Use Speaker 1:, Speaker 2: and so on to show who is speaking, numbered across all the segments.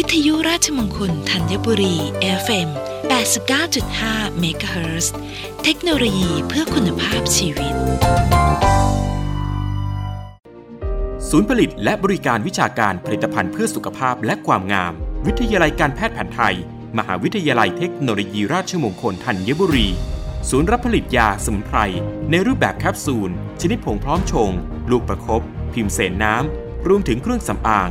Speaker 1: วิทยุราชมงคลธัญบุรี FM 89.5 MHz เทคโนโลยีเพื่อคุณภาพชีวิต
Speaker 2: ศูนย์ผลิตและบริการวิชาการผลิตภัณฑ์เพื่อสุขภาพและความงาม วิทยาลัยการแพทย์แผนไทย มหาวิทยาลัยเทคโนโลยีราชมงคลธัญบุรี ศูนย์รับผลิตยาสมุนไพร ในรูปแบบแคปซูล ชนิดผงพร้อมชง ลูกประคบพิมพ์เสนน้ำ รวมถึงเครื่องสำอาง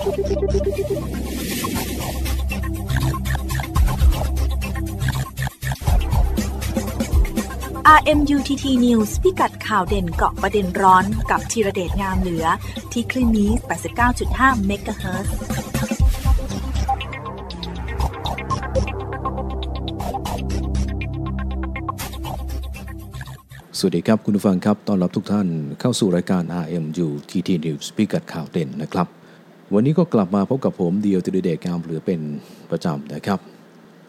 Speaker 3: RMUTT News พิกัดข่าวเด่นเกาะประเด็นร้อนกับธีระเดชงามเหลือ ที่คลื่นนี้ 89.5 MHz
Speaker 4: สวัสดีครับ คุณผู้ฟังครับ ต้อนรับทุกท่านเข้าสู่รายการ RMU TT News พิกัดข่าวเด่นนะครับ วันนี้ก็กลับมาพบกับผมเดียวติรเดชกามหลือเป็นประจำนะครับ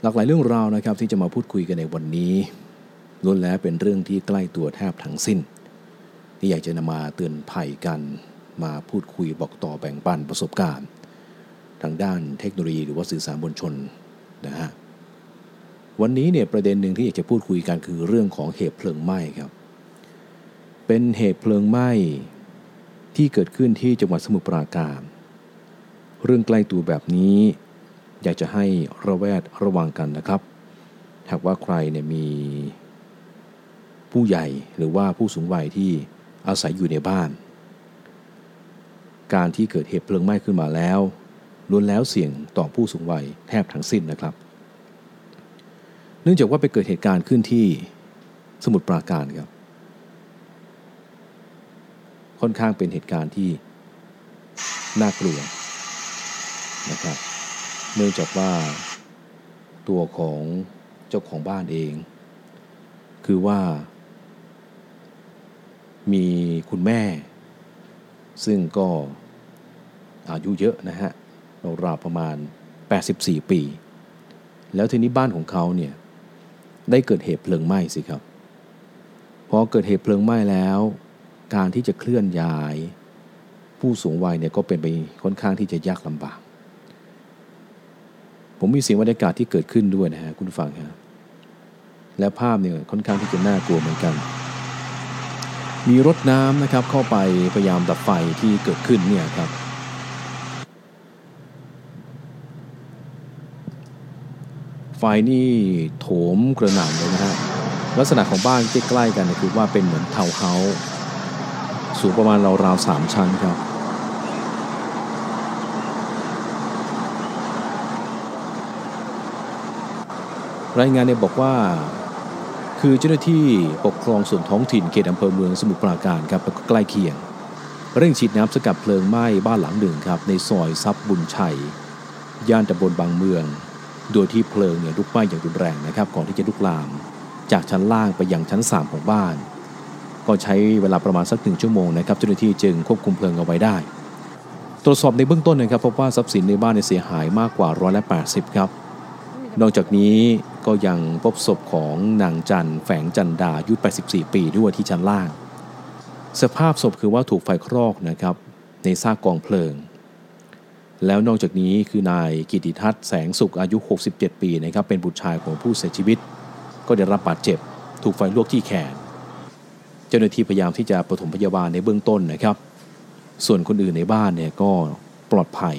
Speaker 4: หลากหลายเรื่องราวนะครับที่จะมาพูดคุยกันในวันนี้ล้วนแล้วเป็นเรื่องที่ใกล้ตัวแทบทั้งสิ้น ที่อยากจะนำมาเตือนภัยกันมาพูดคุยบอกต่อแบ่งปันประสบการณ์ ทางด้านเทคโนโลยีหรือว่าสื่อสารมวลชนนะฮะวันนี้เนี่ยประเด็นหนึ่งที่อยากจะพูดคุยกันคือเรื่องของเหตุเพลิงไหม้ครับ เป็นเหตุเพลิงไหม้ที่เกิดขึ้นที่จังหวัดสมุทรปราการ เรื่องใกล้ตัวแบบนี้ อยากจะให้ระแวดระวังกันนะครับ หากว่าใครเนี่ยมีผู้ใหญ่หรือว่าผู้สูงวัยที่อาศัยอยู่ในบ้าน การที่เกิดเหตุเพลิงไหม้ขึ้นมาแล้วล้วนแล้วเสี่ยงต่อผู้สูงวัยแทบทั้งสิ้นนะครับ เนื่องจากว่าไปเกิดเหตุการณ์ขึ้นที่สมุทรปราการครับ ค่อนข้างเป็นเหตุการณ์ที่น่ากลัว นะครับ เนื่องจากว่าตัวของเจ้าของบ้านเอง คือว่า มีคุณแม่ ซึ่งก็อายุเยอะนะฮะราวประมาณ 84 ปี แล้วทีนี้บ้านของเขาเนี่ยได้เกิดเหตุเพลิงไหม้สิครับพอเกิดเหตุเพลิงไหม้แล้ว การที่จะเคลื่อนย้าย ผู้สูงวัยเนี่ยก็เป็นไปค่อนข้างที่จะยากลำบาก ผมมีเสียงบรรยากาศที่เกิดขึ้นด้วยนะฮะคุณฟังครับและภาพเนี่ยค่อนข้างที่จะน่ากลัวเหมือนกัน มีรถน้ำนะครับเข้าไปพยายามดับไฟที่เกิดขึ้นเนี่ยครับไฟนี่โถมกระหน่ำเลยนะฮะลักษณะของบ้านใกล้ๆกันนี่ยคือว่าเป็นเหมือนเทาวน์เฮาส์สูงประมาณราวๆสามชั้นครับ รายงานเนี่ยบอกว่าคือเจ้าหน้าที่ปกครองส่วนท้องถิ่นเขตอำเภอเมืองสมุทรปราการครับก็ใกล้เคียง เร่งฉีดน้ำสกัดเพลิงไหม้บ้านหลังหนึ่งครับในซอยทรัพย์บุญชัย ย่านตำบลบางเมือง โดยที่เพลิงเนี่ยลุกไหม้อย่างรุนแรงนะครับก่อนที่จะลุกลาม จากชั้นล่างไปยังชั้น 3 ของบ้าน ก็ใช้เวลาประมาณสักหนึ่งชั่วโมงนะครับเจ้าหน้าที่จึงควบคุมเพลิงเอาไว้ได้ ตรวจสอบในเบื้องต้นนะครับพบว่าทรัพย์สินในบ้านเนี่ยเสียหายมากกว่าร้อยละ80ครับ นอกจากนี้ก็ยังพบศพของนางจันแฝงจันดาอายุ84 ปีด้วยที่ชั้นล่าง สภาพศพคือว่าถูกไฟคลอกนะครับในซากกองเพลิง แล้วนอกจากนี้คือนายกิติทัศน์แสงสุขอายุ 67 ปีนะครับเป็นบุตรชายของผู้เสียชีวิต ก็ได้รับบาดเจ็บ ถูกไฟลวกที่แขน เจ้าหน้าที่พยายามที่จะปฐมพยาบาลในเบื้องต้นนะครับ ส่วนคนอื่นในบ้านเนี่ยก็ปลอดภัย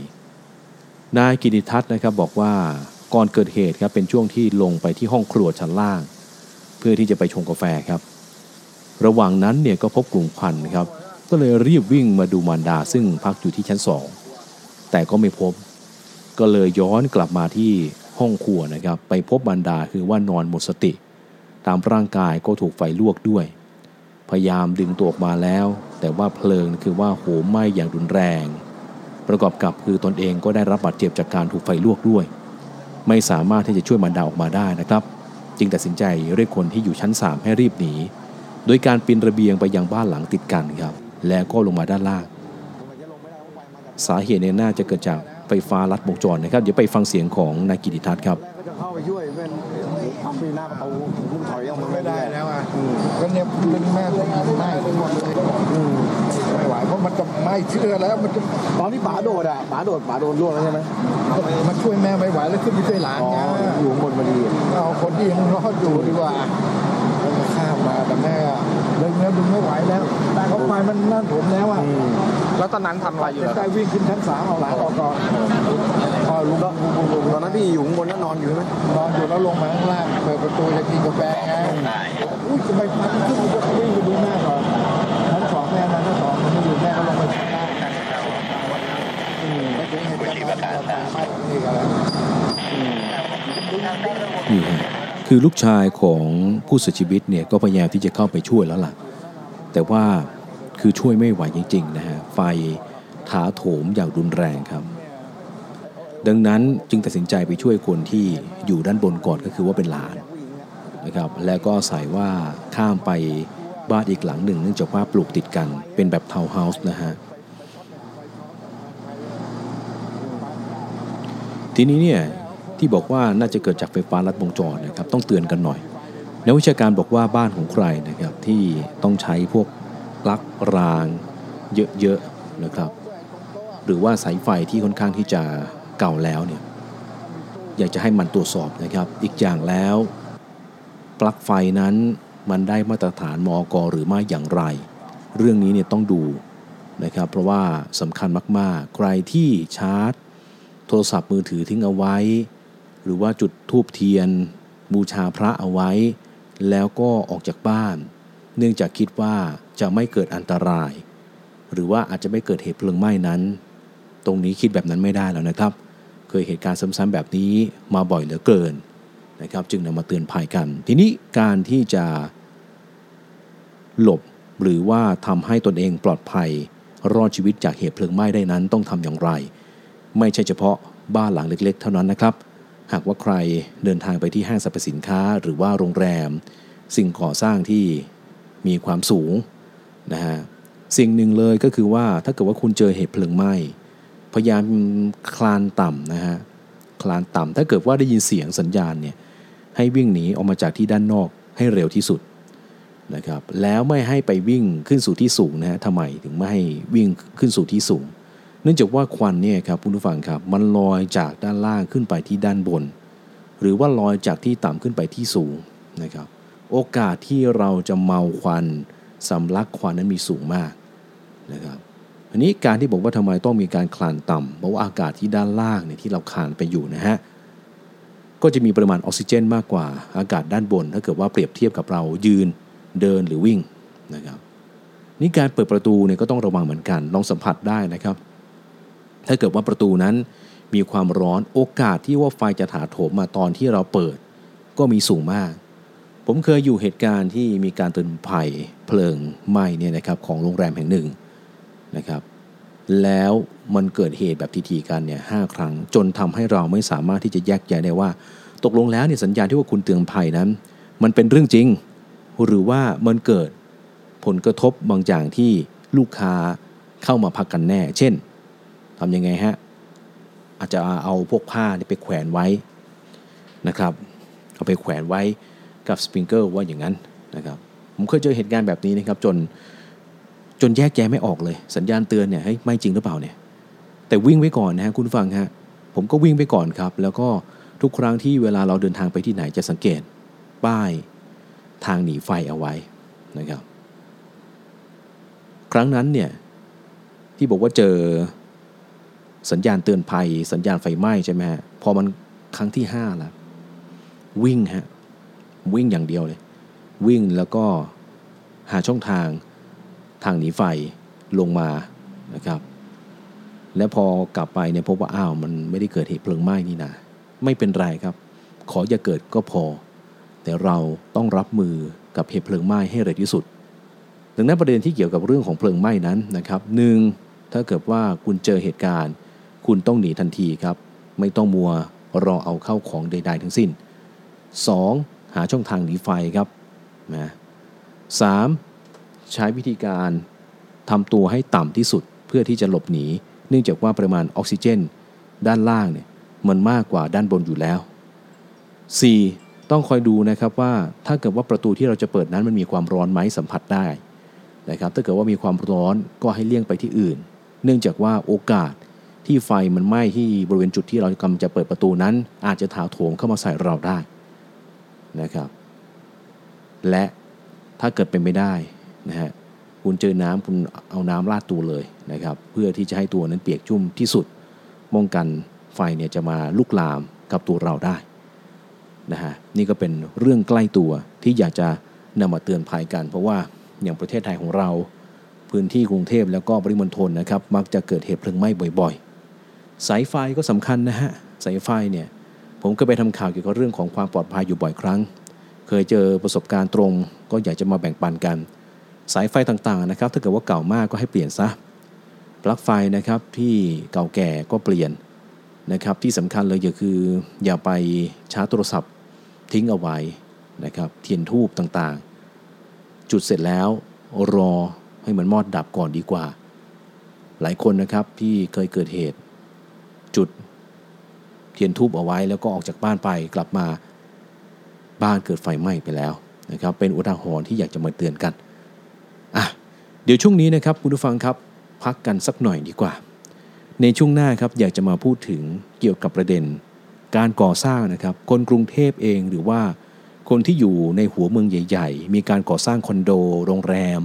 Speaker 4: นายกิติทัศน์นะครับบอกว่า ก่อนเกิดเหตุครับเป็นช่วงที่ลงไปที่ห้องครัวชั้นล่าง เพื่อที่จะไปชงกาแฟครับ ระหว่างนั้นเนี่ยก็พบกลุ่มควันครับก็เลยรีบวิ่งมาดูมารดาซึ่งพักอยู่ที่ชั้นสองแต่ก็ไม่พบ ก็เลยย้อนกลับมาที่ห้องครัวนะครับ ไปพบมารดาคือว่านอนหมดสติ ตามร่างกายก็ถูกไฟลวกด้วย พยายามดึงตัวออกมาแล้ว แต่ว่าเพลิงคือว่าโหมไหม้อย่างรุนแรง ประกอบกับคือตนเองก็ได้รับบาดเจ็บจากการถูกไฟลวกด้วย ไม่สามารถที่จะช่วยมารดาออกมาได้นะครับ จึงตัดสินใจเรียกคนที่อยู่ชั้น 3 ให้รีบหนี โดยการปีนระเบียงไปยังบ้านหลังติดกันครับ แล้วก็ลงมาด้านล่าง สาเหตุเนี่ยน่าจะเกิดจากไฟฟ้าลัดวงจรนะครับ เดี๋ยวไปฟังเสียงของนายกิติทัศน์ครับ
Speaker 5: เข้าไปช่วยเป็นทำปีหน้าประตูพุ่งถอยออกมาไม่
Speaker 6: ได้แล้วอะก็เนี่ยเป็นแม่เป็นไหม้ไปหมดเลย ไม่ไหวเพราะมันจะไหม้เชื่อแล้วมันจะ
Speaker 5: ตอนที่ป๋าโดดอะป๋าโดดป๋าโดนล่วงแล้วใช่ไหม
Speaker 6: มันช่วยแม่ไม่ไหวแล้วขึ้นไปช่วยหลาน
Speaker 5: อ๋อ
Speaker 6: ไง
Speaker 5: อยู่ข้างบนพอดี
Speaker 6: เอาคนที่ยังรอดอยู่ดีกว่าแล้วก็ข้ามมาแต่แม่ดึงแล้วดึงไม่ไหวแล้วเพราะไฟมันนั่นผมแล้วอะ
Speaker 5: อืม
Speaker 7: แล้วตอนนั้นทำอะไรอยู่
Speaker 6: จะ
Speaker 7: ล่ะ
Speaker 6: ได้วิ่งขึ้นชั้นสามเอาหลานออกก่อนพอลุง
Speaker 5: ตอนนั้นพี่อยู่ข้างบนแล้วนอนอยู่ใช่ไหม
Speaker 6: นอนอยู่แล้วลงมาข้างล่างเปิดประตูจะกินกาแฟไงอุ้ยจะไปพักขึ้นก็วิ่งไปดูแม่ก่อนชั้นสอง แม่มาชั้นสองมันไม่อยู่แม่ก็ลงไปชั้นล่างอืมไปถึงเหตุการณ์ไฟไม้นี่กันแล้ว
Speaker 4: นี่คือลูกชายของผู้เสียชีวิตเนี่ยก็พยายามที่จะเข้าไปช่วยแล้วล่ะ แต่ว่าคือช่วยไม่ไหวจริงๆนะฮะไฟถาโถมอย่างรุนแรงครับ ดังนั้นจึงตัดสินใจไปช่วยคนที่อยู่ด้านบนก่อนก็คือว่าเป็นหลานนะครับ แล้วก็ใส่ว่าข้ามไป บ้านอีกหลังหนึ่งเนื่องจากว่าปลูกติดกัน เป็นแบบทาวน์เฮาส์นะฮะทีนี้เนี่ยที่บอกว่าน่าจะเกิดจากไฟฟ้าลัดวงจรนะครับต้องเตือนกันหน่อยนักวิชาการบอกว่าบ้านของใครนะครับที่ต้องใช้พวกปลั๊กรางเยอะๆนะครับ หรือว่าสายไฟที่ค่อนข้างที่จะเก่าแล้วเนี่ยอยากจะให้มันตรวจสอบนะครับ อีกอย่างแล้วปลั๊กไฟนั้น มันได้มาตรฐานมอกหรือไม่อย่างไร เรื่องนี้เนี่ยต้องดูนะครับ เพราะว่าสำคัญมากๆ ใครที่ชาร์จ โทรศัพท์มือถือทิ้งเอาไว้ หรือว่าจุดทูบเทียน บูชาพระเอาไว้ แล้วก็ออกจากบ้าน เนื่องจากคิดว่าจะไม่เกิดอันตราย หรือว่าอาจจะไม่เกิดเหตุเพลิงไหม้นั้น ตรงนี้คิดแบบนั้นไม่ได้แล้วนะครับ เคยเหตุการณ์ซ้ำๆแบบนี้มาบ่อยเหลือเกิน นะครับจึงนำมาเตือนภัยกัน ทีนี้การที่จะหลบหรือว่าทำให้ตนเองปลอดภัย รอดชีวิตจากเหตุเพลิงไหม้ได้นั้นต้องทำอย่างไร ไม่ใช่เฉพาะบ้านหลังเล็ก ๆ เท่านั้นนะครับ หากว่าใครเดินทางไปที่ห้างสรรพสินค้าหรือว่าโรงแรม สิ่งก่อสร้างที่มีความสูงนะฮะสิ่งหนึ่งเลยก็คือว่าถ้าเกิดว่าคุณเจอเหตุเพลิงไหม้พยายามคลานต่ำนะฮะคลานต่ำถ้าเกิดว่าได้ยินเสียงสัญญาณเนี่ย ให้วิ่งหนีออกมาจากที่ด้านนอกให้เร็วที่สุดนะครับแล้วไม่ให้ไปวิ่งขึ้นสู่ที่สูงนะฮะทำไมถึงไม่ให้วิ่งขึ้นสู่ที่สูง เนื่องจากว่าควันเนี่ยครับคุณผู้ฟังครับมันลอยจากด้านล่างขึ้นไปที่ด้านบน หรือว่าลอยจากที่ต่ำขึ้นไปที่สูงนะครับโอกาสที่เราจะเมาควันสำลักควันนั้นมีสูงมากนะครับอันนี้การที่บอกว่าทำไมต้องมีการคลานต่ำเพราะว่าอากาศที่ด้านล่างเนี่ยที่เราคลานไปอยู่นะฮะ ก็จะมีปริมาณออกซิเจน มากกว่าอากาศด้านบน ถ้าเกิดว่าเปรียบเทียบกับเรายืนเดินหรือวิ่งนะครับนี่การเปิดประตูเนี่ยก็ต้องระวังเหมือนกัน ลองสัมผัสได้นะครับ ถ้าเกิดว่าประตูนั้นมีความร้อนโอกาสที่ว่าไฟจะถาโถมมาตอนที่เราเปิด ก็มีสูงมาก ผมเคยอยู่เหตุการณ์ที่มีการเตือนภัยเพลิงไหม้เนี่ยนะครับของโรงแรมแห่งหนึ่งนะครับ แล้วมันเกิดเหตุแบบทีๆกันเนี่ยห้าครั้ง จนทำให้เราไม่สามารถที่จะแยกแยะได้ว่า ตกลงแล้วเนี่ยสัญญาณที่ว่าคุณเตือนภัยนั้น มันเป็นเรื่องจริง หรือว่ามันเกิดผลกระทบบางอย่างที่ลูกค้าเข้ามาพักกันแน่ เช่นทำยังไงฮะอาจจะเอาพวกผ้าเนี่ยไปแขวนไว้นะครับเอาไปแขวนไว้กับสปริงเกอร์ว่าอย่างนั้นนะครับผมเคยเจอเหตุการณ์แบบนี้นะครับจน จนแยกแยะไม่ออกเลย สัญญาณเตือนเนี่ยเฮ้ยไม่จริงหรือเปล่าเนี่ยแต่วิ่งไว้ก่อนนะฮะคุณฟังฮะผมก็วิ่งไปก่อนครับ แล้วก็ทุกครั้งที่เวลาเราเดินทางไปที่ไหนจะสังเกต ป้ายทางหนีไฟเอาไว้นะครับ ครั้งนั้นเนี่ยที่บอกว่าเจอสัญญาณเตือนภัย สัญญาณไฟไหม้ใช่ไหมฮะพอมันครั้งที่ห้าแล้ววิ่งฮะวิ่งอย่างเดียวเลย วิ่งแล้วก็หาช่องทาง ทางหนีไฟลงมานะครับ แล้วพอกลับไปเนี่ยพบว่าอ้าวมันไม่ได้เกิดเหตุเพลิงไหม้นี่นะไม่เป็นไรครับ ขออย่าเกิดก็พอ แต่เราต้องรับมือกับเหตุเพลิงไหม้ให้เร็วที่สุด ดังนั้นประเด็นที่เกี่ยวกับเรื่องของเพลิงไหม้นั้นนะครับหนึ่งถ้าเกิดว่าคุณเจอเหตุการณ์ คุณต้องหนีทันทีครับ ไม่ต้องมัวรอเอาเข้าของใด ๆ ทั้งสิ้น 2. หาช่องทางหนีไฟครับนะสาม ใช้วิธีการทำตัวให้ต่ำที่สุดเพื่อที่จะหลบหนี เนื่องจากว่าปริมาณออกซิเจน ด้านล่างเนี่ยมันมากกว่าด้านบนอยู่แล้ว 4. ต้องคอยดูนะครับว่าถ้าเกิดว่าประตูที่เราจะเปิดนั้นมันมีความร้อนไหมสัมผัสได้นะครับถ้าเกิดว่ามีความร้อนก็ให้เลี่ยงไปที่อื่น เนื่องจากว่าโอกาสที่ไฟมันไหม้ที่บริเวณจุดที่เรากำลังจะเปิดประตูนั้น อาจจะถาโถมเข้ามาใส่เราได้นะครับ และถ้าเกิดเป็นไม่ได้ นะฮะคุณเจอน้ำคุณเอาน้ำราดตัวเลยนะครับ เพื่อที่จะให้ตัวนั้นเปียกชุ่มที่สุดป้องกันไฟเนี่ยจะมาลุกลามกับตัวเราได้นะฮะนี่ก็เป็นเรื่องใกล้ตัวที่อยากจะนำมาเตือนภัยกัน เพราะว่าอย่างประเทศไทยของเรา พื้นที่กรุงเทพแล้วก็ปริมณฑลนะครับ มักจะเกิดเหตุเพลิงไหม้บ่อยๆ สายไฟก็สำคัญนะฮะสายไฟเนี่ยผมก็ไปทำข่าวเกี่ยวกับเรื่องของความปลอดภัยอยู่บ่อยครั้ง เคยเจอประสบการณ์ตรง ก็อยากจะมาแบ่งปันกัน สายไฟต่างๆนะครับ ถ้าเกิดว่าเก่ามากก็ให้เปลี่ยนซะ ปลั๊กไฟนะครับที่เก่าแก่ก็เปลี่ยนนะครับ ที่สำคัญเลยก็คือ อย่าไปชาร์จโทรศัพท์ทิ้งเอาไว้นะครับ เทียนทูบต่างๆ จุดเสร็จแล้วรอให้มันมอดดับก่อนดีกว่า หลายคนนะครับที่เคยเกิดเหตุ จุดเทียนทูบเอาไว้แล้วก็ออกจากบ้านไปกลับมาบ้านเกิดไฟไหม้ไปแล้วนะครับ เป็นอุทาหรณ์ที่อยากจะมาเตือนกัน เดี๋ยวช่วงนี้นะครับคุณผู้ฟังครับพักกันสักหน่อยดีกว่า ในช่วงหน้าครับอยากจะมาพูดถึงเกี่ยวกับประเด็น การก่อสร้างนะครับคนกรุงเทพเองหรือว่าคนที่อยู่ในหัวเมืองใหญ่ ๆ มีการก่อสร้างคอนโด โรงแรม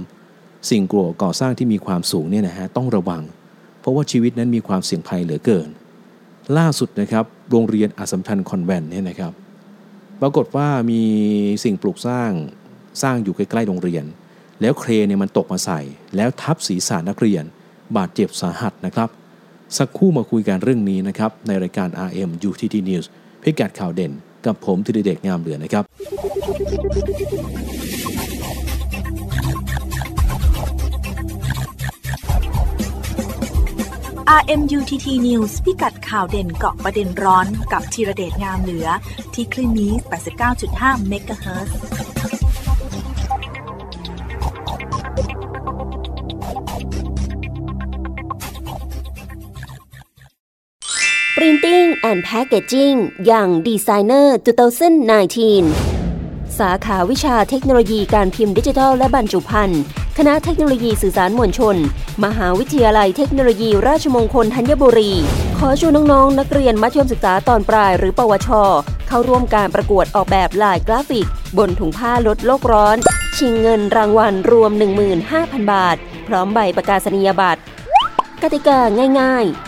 Speaker 4: สิ่งกลัวก่อสร้างที่มีความสูงเนี่ยนะฮะต้องระวัง เพราะว่าชีวิตนั้นมีความเสี่ยงภัยเหลือเกิน ล่าสุดนะครับโรงเรียนอสัมชัญคอนแวนต์เนี่ยนะครับ ปรากฏว่ามีสิ่งปลูกสร้างสร้างอยู่ใกล้ๆโรงเรียน แล้วเครนเนี่ยมันตกมาใส่ แล้วทับศีรษะนักเรียน บาดเจ็บสาหัสนะครับ สักคู่มาคุยกันเรื่องนี้นะครับ ในรายการ RM UTT News พิกัดข่าวเด่น กับผมธีรเดชงามเหลือนะครับ
Speaker 3: RMUTT News พิกัดข่าวเด่นเกาะประเด็นร้อนกับธีรเดชงามเหลือ ที่คลื่นนี้ 89.5 MHz
Speaker 7: Printing and Packaging อย่าง Designer 2019 สาขาวิชาเทคโนโลยีการพิมพ์ดิจิทัลและบรรจุภัณฑ์คณะเทคโนโลยีสื่อสารมวลชน มหาวิทยาลัยเทคโนโลยีราชมงคลธัญบุรี ขอชวนน้องๆนักเรียนมัธยมศึกษาตอนปลายหรือปวช เข้าร่วมการประกวดออกแบบลายกราฟิก บนถุงผ้าลดโลกร้อน ชิงเงินรางวัลรวม 15,000 บาท พร้อมใบประกาศนียบัตร กติกาง่าย ๆ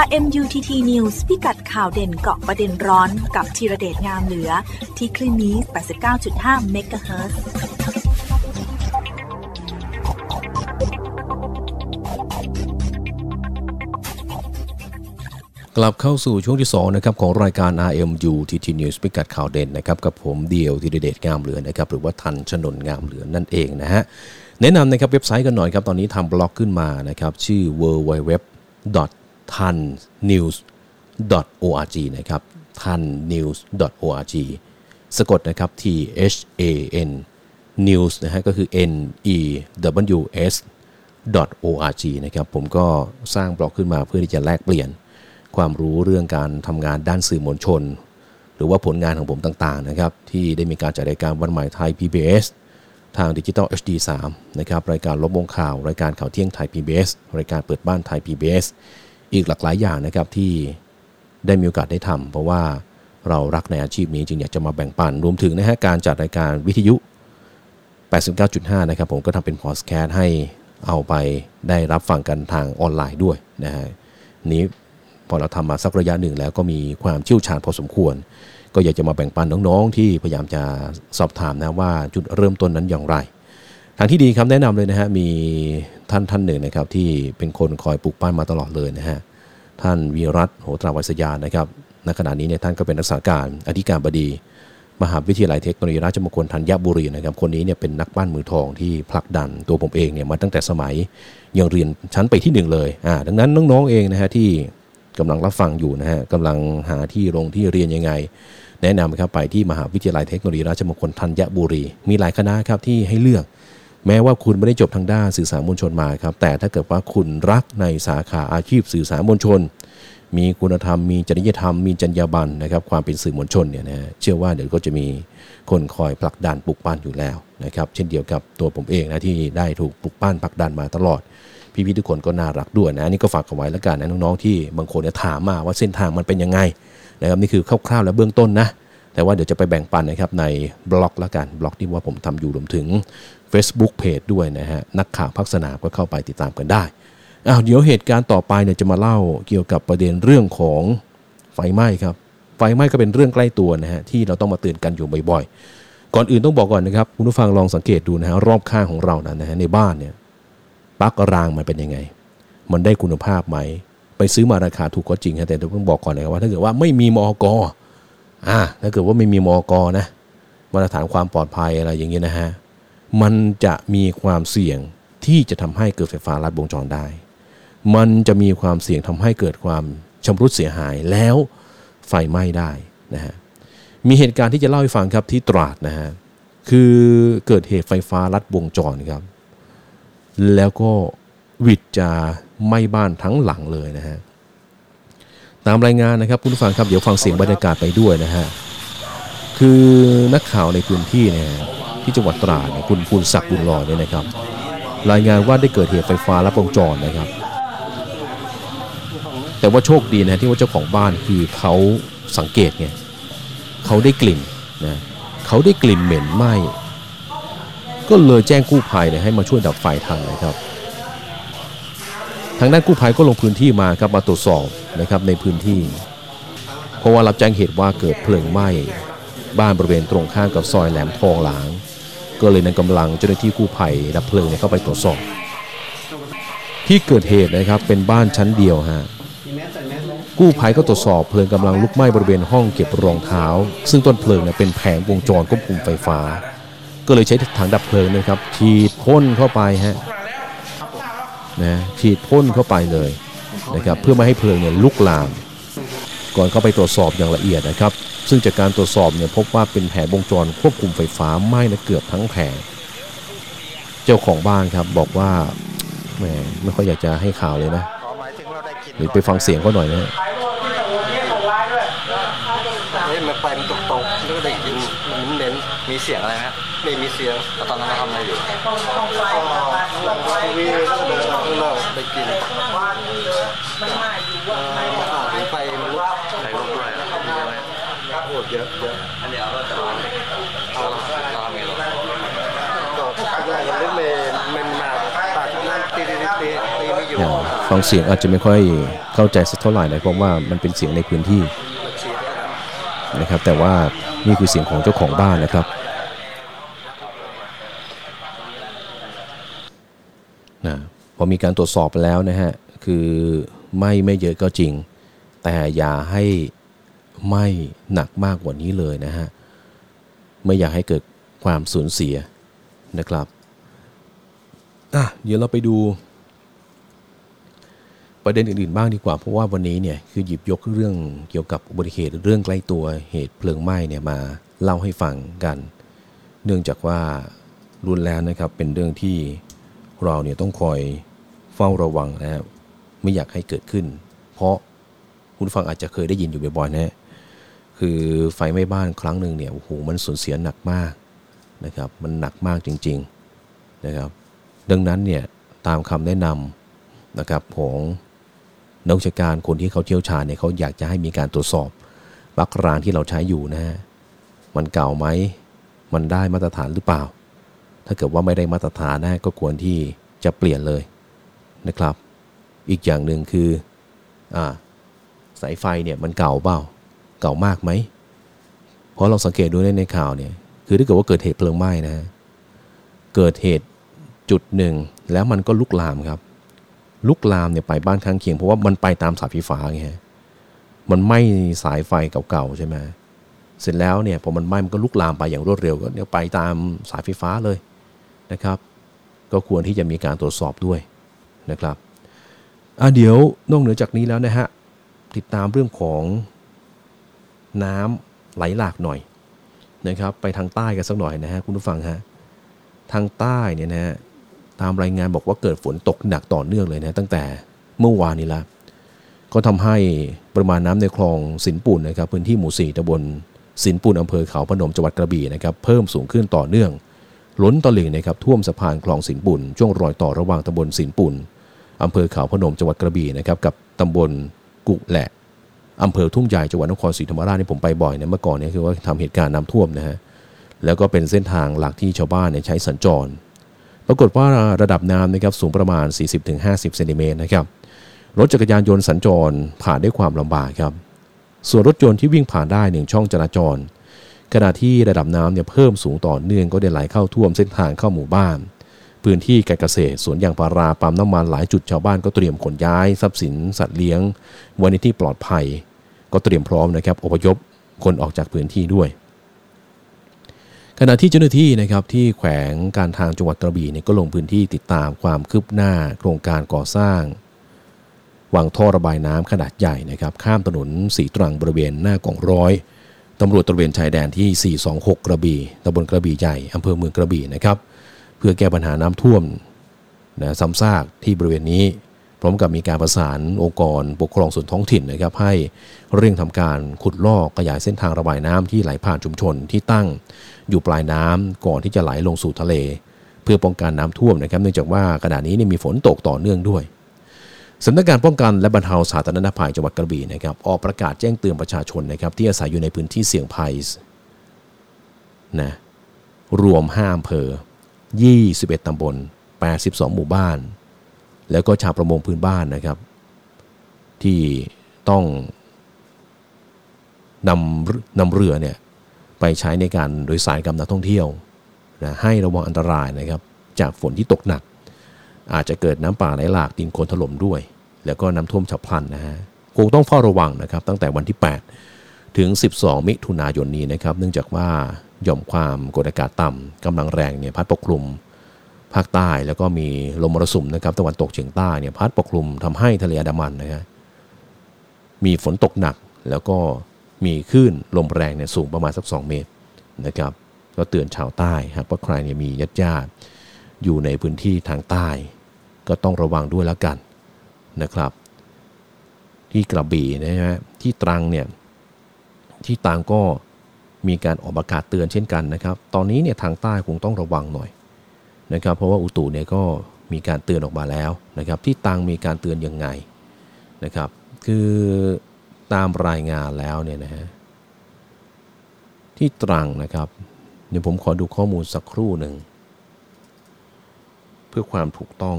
Speaker 3: RMUTT News พิกัดข่าวเด่นเกาะประเด็นร้อนกับธีระเดชงามเหลือ ที่คลื่นนี้ 89.5 เมกะเฮิรตซ์
Speaker 4: กลับเข้าสู่ช่วงที่2นะครับของรายการ RMU TT News พิกัดข่าวเด่นนะครับกับผมเดียวธีรเดชงามเหลือนะครับหรือว่าทันชนนงามเหลือนั่นเองนะฮะแนะนำนะครับเว็บไซต์กันหน่อยครับตอนนี้ทำบล็อกขึ้นมานะครับชื่อ w w w tannews.org นะครับ tannews.org สะกดนะครับที่ H A N news นะฮะก็คือ N E W S .org นะครับผมก็สร้างบล็อกขึ้นมาเพื่อที่จะแลกเปลี่ยน ความรู้เรื่องการทำงานด้านสื่อมวลชน หรือว่าผลงานของผมต่างๆนะครับที่ได้มีการจัดรายการวันใหม่ไทย PBS ทางดิจิตอล HD 3 นะครับรายการลบวงข่าว รายการข่าวเที่ยงไทย PBS รายการเปิดบ้านไทย PBS อีกหลากหลายอย่างนะครับที่ได้มีโอกาสได้ทำเพราะว่าเรารักในอาชีพนี้จึงอยากจะมาแบ่งปัน รวมถึงนะฮะการจัดรายการวิทยุ 89.5 นะครับผมก็ทำเป็นพอดแคสให้เอาไปได้รับฟังกันทางออนไลน์ด้วยนะฮะนี้พอเราทำมาสักระยะหนึ่งแล้วก็มีความเชี่ยวชาญพอสมควร ก็อยากจะมาแบ่งปันน้องๆ ที่พยายามจะสอบถามนะว่าจุดเริ่มต้นนั้นอย่างไร ทางที่ดีครับแนะนำเลยนะฮะมีท่านท่านหนึ่งนะครับที่เป็นคนคอยปลูกปั้นมาตลอดเลยนะฮะท่านวีรัตโหตราวัยสยานนะครับณขณะนี้เนี่ยท่านก็เป็นรักษาการอธิการบดี มหาวิทยาลัยเทคโนโลยีราชมงคลธัญบุรีนะครับคนนี้เนี่ยเป็นนักปั้นมือทองที่ผลักดันตัวผมเองเนี่ยมาตั้งแต่สมัยยังเรียนชั้นไปที่หนึ่งเลยอ่าดังนั้นน้องๆเองนะฮะที่กำลังรับฟังอยู่นะฮะกำลังหาที่โรงที่เรียนยังไง แนะนำครับไปที่มหาวิทยาลัยเทคโนโลยีราชมงคลธัญบุรี มีหลายคณะครับที่ให้เลือก แม้ว่าคุณไม่ได้จบทางด้านสื่อสารมวลชนมาครับ แต่ถ้าเกิดว่าคุณรักในสาขาอาชีพสื่อสารมวลชน มีคุณธรรม มีจริยธรรม มีจรรยาบรรณนะครับ ความเป็นสื่อมวลชนเนี่ยนะเชื่อว่าเดี๋ยวก็จะมีคนคอยผลักดันปลุกปั้นอยู่แล้วนะครับ เช่นเดียวกับตัวผมเองนะที่ได้ถูกปลุกปั้นผลักดันมาตลอด พี่ๆทุกคนก็น่ารักด้วยนะนนี่ก็ฝากเอาไว้แล้วกันนะน้องๆที่บางคนเนี่ยถามมาว่าเส้นทางมันเป็นยังไงนะครับนี่คือคร่าวๆและเบื้องต้นนะ แต่ว่าเดี๋ยวจะไปแบ่งปันนะครับในบล็อกละกันบล็อกที่ว่าผมทำอยู่รวมถึง Facebook Page ด้วยนะฮะนักข่าวพักสนามก็เข้าไปติดตามกันได้อ้าวเดี๋ยวเหตุการณ์ต่อไปเนี่ยจะมาเล่าเกี่ยวกับประเด็นเรื่องของไฟไหม้ครับไฟไหม้ก็เป็นเรื่องใกล้ตัวนะฮะที่เราต้องมาเตือนกันอยู่บ่อยๆ ก่อนอื่นต้องบอกก่อนนะครับคุณผู้ฟังลองสังเกตดูนะฮะรอบข้างของเรานั้นนะฮะในบ้านเนี่ยปลั๊กรางมันเป็นยังไง มันได้คุณภาพไหม ไปซื้อมาราคาถูกก็จริงฮะแต่ต้องบอกก่อนนะครับว่าถ้าเกิดว่าไม่มีมอก อ่าถ้าเกิดว่าไม่มีมอกนะมาตรฐานความปลอดภัยอะไรอย่างเงี้ยนะฮะมันจะมีความเสี่ยงที่จะทำให้เกิดไฟฟ้าลัดวงจรได้ มันจะมีความเสี่ยงทำให้เกิดความชำรุดเสียหายแล้วไฟไหม้ได้นะฮะมีเหตุการณ์ที่จะเล่าให้ฟังครับที่ตราดนะฮะคือเกิดเหตุไฟฟ้าลัดวงจรครับ แล้วก็วิดจะไหม้บ้านทั้งหลังเลยนะฮะ ตามรายงานนะครับคุณผู้ฟังครับเดี๋ยวฟังเสียงบรรยากาศไปด้วยนะฮะคือนักข่าวในพื้นที่เนี่ยที่จังหวัดตราดเนี่ยคุณภูนศักดิ์บุญรอดเนี่ยนะครับ รายงานว่าได้เกิดเหตุไฟฟ้าลัดวงจรนะครับ แต่ว่าโชคดีนะที่ว่าเจ้าของบ้านคือเขาสังเกตไงเขาได้กลิ่นนะเขาได้กลิ่นเหม็นไหม้ก็เลยแจ้งกู้ภัยเนี่ยให้มาช่วยดับไฟทันนะครับ ทางด้านกู้ภัยก็ลงพื้นที่มาครับมาตรวจสอบนะครับในพื้นที่ เพราะว่ารับแจ้งเหตุว่าเกิดเพลิงไหม้บ้านบริเวณตรงข้ามกับซอยแหลมทองหลาง ก็เลยนำกำลังเจ้าหน้าที่กู้ภัยดับเพลิงเนี่ยเข้าไปตรวจสอบ ที่เกิดเหตุนะครับเป็นบ้านชั้นเดียวฮะกู้ภัยก็ตรวจสอบเพลิงกำลังลุกไหม้บริเวณห้องเก็บรองเท้า ซึ่งต้นเพลิงเนี่ยเป็นแผงวงจรควบคุมไฟฟ้า ก็เลยใช้ถังดับเพลิงนะครับฉีดพ่นเข้าไปฮะ นะฉีดพ่นเข้าไปเลยนะครับเพื่อไม่ให้เพลิงเนี่ยลุกลาม ก่อนเข้าไปตรวจสอบอย่างละเอียดนะครับ ซึ่งจากการตรวจสอบเนี่ยพบว่าเป็นแผงวงจรควบคุมไฟฟ้าไหม้นะเกือบทั้งแผงเจ้าของบ้านครับบอกว่าแหมไม่ค่อยอยากจะให้ข่าวเลยนะหรือไปฟังเสียงเขาหน่อยนะฮะ
Speaker 8: มันไฟมันตกตกแล้วก็ได้ยินมันเน้นมีเสียงอะไรไหมฮะ ไม่มีเสียงแล้วตอนนั้นเราทำอะไรอยู่
Speaker 5: ทีวีก็เดินข้างนอก
Speaker 8: ไปกินอ่าไฟมันลุกไฟลุกด้วยอะมีอะไร
Speaker 5: โอ้เยอะเยอะ
Speaker 8: อันนี้เอาเราจะเอาเราเราทำไงเรา
Speaker 5: ก็ข้างหน้ายังไม่เมนเมนมาตัดนั่นตีตีตีตีไม่อยู่
Speaker 4: อย่างฟังเสียงอาจจะไม่ค่อยเข้าใจสักเท่าไหร่นะเพราะว่ามันเป็นเสียงในพื้นที่นะครับแต่ว่านี่คือเสียงของเจ้าของบ้านนะครับนะพ อมีการตรวจสอบไปแล้วนะฮะคือไหม่ไม่เยอะก็จริง แต่อย่าให้ไหม่หนักมากกว่านี้เลยนะฮะไม่อยากให้เกิดความสูญเสียนะครับอะเดี๋ยวเราไปดูประเด็นอื่นๆบ้างดีกว่า เพราะว่าวันนี้เนี่ยคือหยิบยกเรื่องเกี่ยวกับอุบัติเหตุเรื่องใกล้ตัวเหตุเพลิงไหม้เนี่ยมาเล่าให้ฟังกัน เนื่องจากว่ารุนแรงนะครับเป็นเรื่องที่เราเนี่ยต้องคอย เฝ้าระวังนะครับไม่อยากให้เกิดขึ้น เพราะคุณฟังอาจจะเคยได้ยินอยู่บ่อยๆนะฮะคือไฟไหม้บ้านครั้งหนึ่งเนี่ยโอ้โหมันสูญเสียหนักมากนะครับ มันหนักมากจริง ๆนะครับ ดังนั้นเนี่ยตามคำแนะนำนะครับของนักวิชาการคนที่เขาเชี่ยวชาญเนี่ยเขาอยากจะให้มีการตรวจสอบปลั๊กรางที่เราใช้อยู่นะฮะมันเก่าไหมมันได้มาตรฐานหรือเปล่า ถ้าเกิดว่าไม่ได้มาตรฐานนะก็ควรที่จะเปลี่ยนเลย นะครับ อีกอย่างหนึ่งคืออ่าสายไฟเนี่ยมันเก่าเปล่าเก่ามากไหมเพราะเราสังเกตดูในในข่าวเนี่ยคือถ้าเกิดว่าเกิดเหตุเพลิงไหม้นะฮะเกิดเหตุจุดหนึ่งแล้วมันก็ลุกลามครับ ลุกลามเนี่ยไปบ้านข้างเคียงเพราะว่ามันไปตามสายไฟฟ้าไงฮะมันไหม้สายไฟเก่าๆใช่ไหมเสร็จแล้วเนี่ยพอมันไหม้มันก็ลุกลามไปอย่างรวดเร็วก็เนี่ยไปตามสายไฟฟ้าเลยนะครับ ก็ควรที่จะมีการตรวจสอบด้วย นะครับอะเดี๋ยวนอกเหนือจากนี้แล้วนะฮะติดตามเรื่องของน้ำไหลหลากหน่อยนะครับไปทางใต้กันสักหน่อยนะฮะคุณผู้ฟังฮะทางใต้เนี่ยนะฮะตามรายงานบอกว่าเกิดฝนตกหนักต่อเนื่องเลยนะตั้งแต่เมื่อวานนี้ละก็ทำให้ปริมาณน้ำในคลองสินปุ่นนะครับพื้นที่หมู่สี่ตำบลสินปุ่นอำเภอเขาพนมจังหวัดกระบี่นะครับเพิ่มสูงขึ้นต่อเนื่อง ล้นตลิ่งนะครับท่วมสะพานคลองสินปุ่น ช่วงรอยต่อระหว่างตำบลสินปุ่นอำเภอเขาพนมจังหวัดกระบี่นะครับกับตำบลกุแหละอำเภอทุ่งใหญ่จังหวัดนครศรีธรรมราชนี่ผมไปบ่อยนะเมื่อก่อนเนี่ยคือว่าทำเหตุการณ์น้ำท่วมนะฮะแล้วก็เป็นเส้นทางหลักที่ชาวบ้านเนี่ยใช้สัญจร ปรากฏว่าระดับน้ำนะครับสูงประมาณ 40-50เซนติเมตรนะครับรถจักรยานยนต์สัญจรผ่านด้วยความลำบากครับส่วนรถยนต์ที่วิ่งผ่านได้หนึ่งช่องจราจร ขณะที่ระดับน้ำเนี่ยเพิ่มสูงต่อเนื่องก็ได้ไหลเข้าท่วมเส้นทางเข้าหมู่บ้าน พื้นที่การเกษตรสวนยางพาราปั๊มน้ำมันหลายจุดชาวบ้านก็เตรียมขนย้ายทรัพย์สินสัตว์เลี้ยงไว้ในที่ปลอดภัย ก็เตรียมพร้อมนะครับอพยพคนออกจากพื้นที่ด้วย ขณะที่เจ้าหน้าที่นะครับที่แขวงการทางจังหวัดกระบี่เนี่ยก็ลงพื้นที่ติดตามความคืบหน้า โครงการก่อสร้างวางท่อระบายน้ำขนาดใหญ่นะครับข้ามถนนสีตรังบริเวณหน้ากองร้อย ตำรวจตระเวนชายแดนที่ 426 กระบี่ตำบลกระบี่ใหญ่อำเภอเมืองกระบี่นะครับ เพื่อแก้ปัญหาน้ำท่วมนะซ้ำซากที่บริเวณนี้ พร้อมกับมีการประสานองค์กรปกครองส่วนท้องถิ่นนะครับ ให้เร่งทำการขุดลอกขยายเส้นทางระบายน้ำที่ไหลผ่านชุมชนที่ตั้งอยู่ปลายน้ำก่อนที่จะไหลลงสู่ทะเล เพื่อป้องกันน้ำท่วมนะครับ เนื่องจากว่าขณะนี้นมีฝนตกต่อเนื่องด้วย สำนักงานป้องกันและบรรเทาสาธารณภัยจังหวัดกระบี่นะครับออกประกาศแจ้งเตือนประชาชนนะครับที่อาศัยอยู่ในพื้นที่เสี่ยงภัยนะรวม5อำเภอ 21 ตำบล 82 หมู่บ้าน แล้วก็ชาวประมงพื้นบ้านนะครับ ที่ต้องนำนำเรือเนี่ยไปใช้ในการโดยสารกับนักท่องเที่ยวนะให้ระวังอันตรายนะครับ จากฝนที่ตกหนัก อาจจะเกิดน้ำป่าไหลหลากดินโคลนถล่มด้วย แล้วก็น้ำท่วมฉับพลันนะฮะคงต้องเฝ้าระวังนะครับตั้งแต่วันที่ 8 ถึง 12 มิถุนายนนี้นะครับเนื่องจากว่าหย่อมความกดอากาศต่ำกำลังแรงเนี่ยพัดปกคลุมภาคใต้แล้วก็มีลมมรสุมนะครับตะวันตกเฉียงใต้เนี่ยพัดปกคลุมทำให้ทะเลอันดามันนะครับมีฝนตกหนักแล้วก็มีคลื่นลมแรงเนี่ยสูงประมาณสัก 2 เมตรนะครับก็เตือนชาวใต้หากว่าใครเนี่ยมีญาติญาติอยู่ในพื้นที่ทางใต้ ก็ต้องระวังด้วยแล้วกัน นะครับ ที่กระบี่นะฮะที่ตรังเนี่ยที่ตรังก็มีการออกประกาศเตือนเช่นกันนะครับ ตอนนี้เนี่ยทางใต้คงต้องระวังหน่อยนะครับ เพราะว่าอุตุเนี่ยก็มีการเตือนออกมาแล้วนะครับ ที่ตรังมีการเตือนยังไงนะครับ คือตามรายงานแล้วเนี่ยนะฮะที่ตรังนะครับเดี๋ยวผมขอดูข้อมูลสักครู่หนึ่งเพื่อความถูกต้อง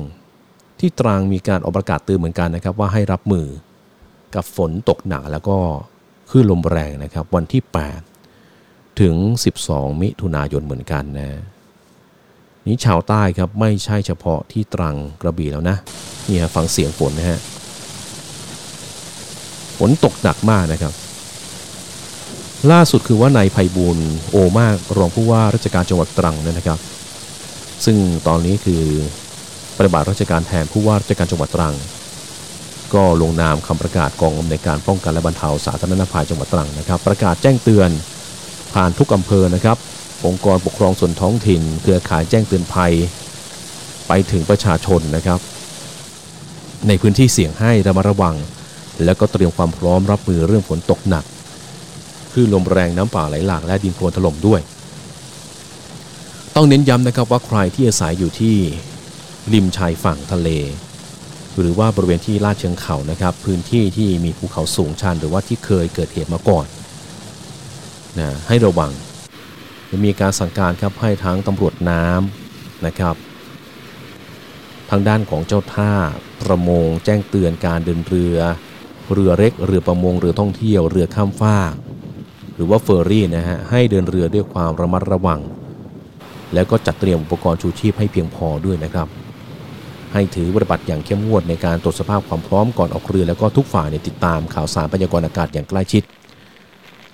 Speaker 4: ที่ตรังมีการออกประกาศเตือนเหมือนกันนะครับว่าให้รับมือกับฝนตกหนักแล้วก็คลื่นลมแรงนะครับวันที่ 8 ถึง 12 มิถุนายนเหมือนกันนะนี้ชาวใต้ครับไม่ใช่เฉพาะที่ตรังกระบี่แล้วนะนี่ฮะฟังเสียงฝนนะฮะฝนตกหนักมากนะครับ ล่าสุดคือว่านายไพบูลโอมากรองผู้ว่าราชการจังหวัดตรังนยนะครับ ซึ่งตอนนี้คือ ปฏิบัติราชการแทนผู้ว่าราชการจังหวัดตรัง ก็ลงนามคำประกาศกองอำนวยการป้องกันและบรรเทาสาธารณภัยจังหวัดตรังนะครับ ประกาศแจ้งเตือนผ่านทุกอำเภอนะครับ องค์กรปกครองส่วนท้องถิ่น เครือข่ายแจ้งเตือนภัย ไปถึงประชาชนนะครับ ในพื้นที่เสี่ยงให้ระมัดระวัง แล้วก็เตรียมความพร้อมรับมือเรื่องฝนตกหนักคลื่นลมแรงน้ำป่าไหลหลากและดินโคลนถล่มด้วย ต้องเน้นย้ำนะครับว่าใครที่อาศัยอยู่ที่ ริมชายฝั่งทะเล หรือว่าบริเวณที่ลาดเชิงเขานะครับ พื้นที่ที่มีภูเขาสูงชันหรือว่าที่เคยเกิดเหตุมาก่อนนะให้ระวังมีการสั่งการครับให้ทั้งตำรวจน้ำนะครับทางด้านของเจ้าท่าประมงแจ้งเตือนการเดินเรือ เรือเล็กเรือประมงเรือท่องเที่ยวเรือข้ามฟากหรือว่าเฟอร์รี่นะฮะให้เดินเรือด้วยความระมัดระวัง แล้วก็จัดเตรียมอุปกรณ์ชูชีพให้เพียงพอด้วยนะครับ ให้ถือปฏิบัติอย่างเข้มงวดในการตรวจสภาพความพร้อมก่อนออกเรือ แล้วก็ทุกฝ่ายเนี่ยติดตามข่าวสารพยากรณ์อากาศอย่างใกล้ชิด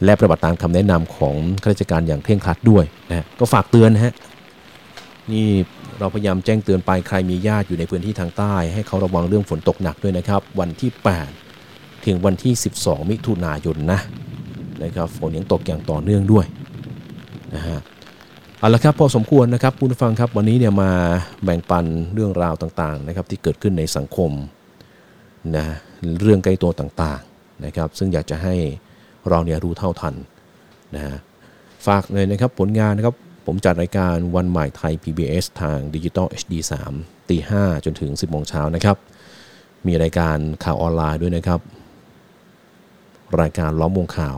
Speaker 4: และปฏิบัติตามคำแนะนำของข้าราชการอย่างเคร่งครัดด้วยนะก็ฝากเตือนฮะนี่เราพยายามแจ้งเตือนไปใครมีญาติอยู่ในพื้นที่ทางใต้ ให้เขาระวังเรื่องฝนตกหนักด้วยนะครับ วันที่ 8 ถึงวันที่ 12 มิถุนายนนะนะครับฝนยังตกอย่างต่อเนื่องด้วยนะฮะ เอาละครับพอสมควรนะครับคุณผู้ฟังครับวันนี้เนี่ยมาแบ่งปันเรื่องราวต่างๆนะครับที่เกิดขึ้นในสังคมนะเรื่องใกล้ตัวต่างๆนะครับซึ่งอยากจะให้เราเนี่ยรู้เท่าทันนะฝากเลยนะครับผลงานนะครับผมจัดรายการวันใหม่ไทย PBS ทางดิจิตอล HD 3 ตี5จนถึง 10โมงเช้านะครับ มีรายการข่าวออนไลน์ด้วยนะครับ รายการล้อมวงข่าว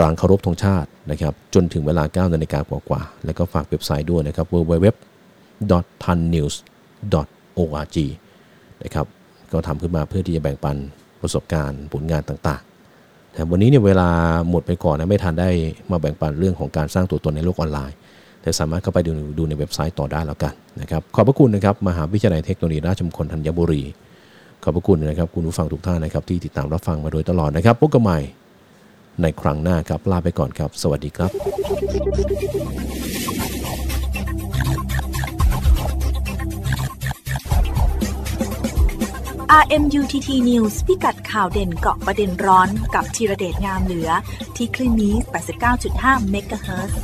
Speaker 4: รางเคารพธงชาตินะครับจนถึงเวลา9นาฬิกากว่าๆแล้วก็ฝากเว็บไซต์ด้วยนะครับ www.tannews.org นะครับก็ทำขึ้นมาเพื่อที่จะแบ่งปันประสบการณ์ผลงานต่างๆแต่วันนี้เนี่ยเวลาหมดไปก่อนนะไม่ทันได้มาแบ่งปันเรื่องของการสร้างตัวตนในโลกออนไลน์ แต่สามารถเข้าไปดูดูในเว็บไซต์ต่อได้แล้วกันนะครับขอบพระคุณนะครับมหาวิทยาลัยเทคโนโลยีราชมงคลธัญบุรีขอบพระคุณนะครับคุณผู้ฟังทุกท่านนะครับที่ติดตามรับฟังมาโดยตลอดนะครับพบกันใหม่ ในครั้งหน้าครับลาไปก่อนครับ สวัสดีครับ
Speaker 3: RMUTT News พิกัดข่าวเด่นเกาะประเด็นร้อนกับธีระเดชงามเหลือ ที่คลื่นนี้ 89.5 เมกะเฮิรตซ์